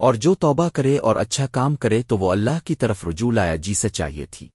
اور جو توبہ کرے اور اچھا کام کرے تو وہ اللہ کی طرف رجوع لایا جی سے چاہیے تھی۔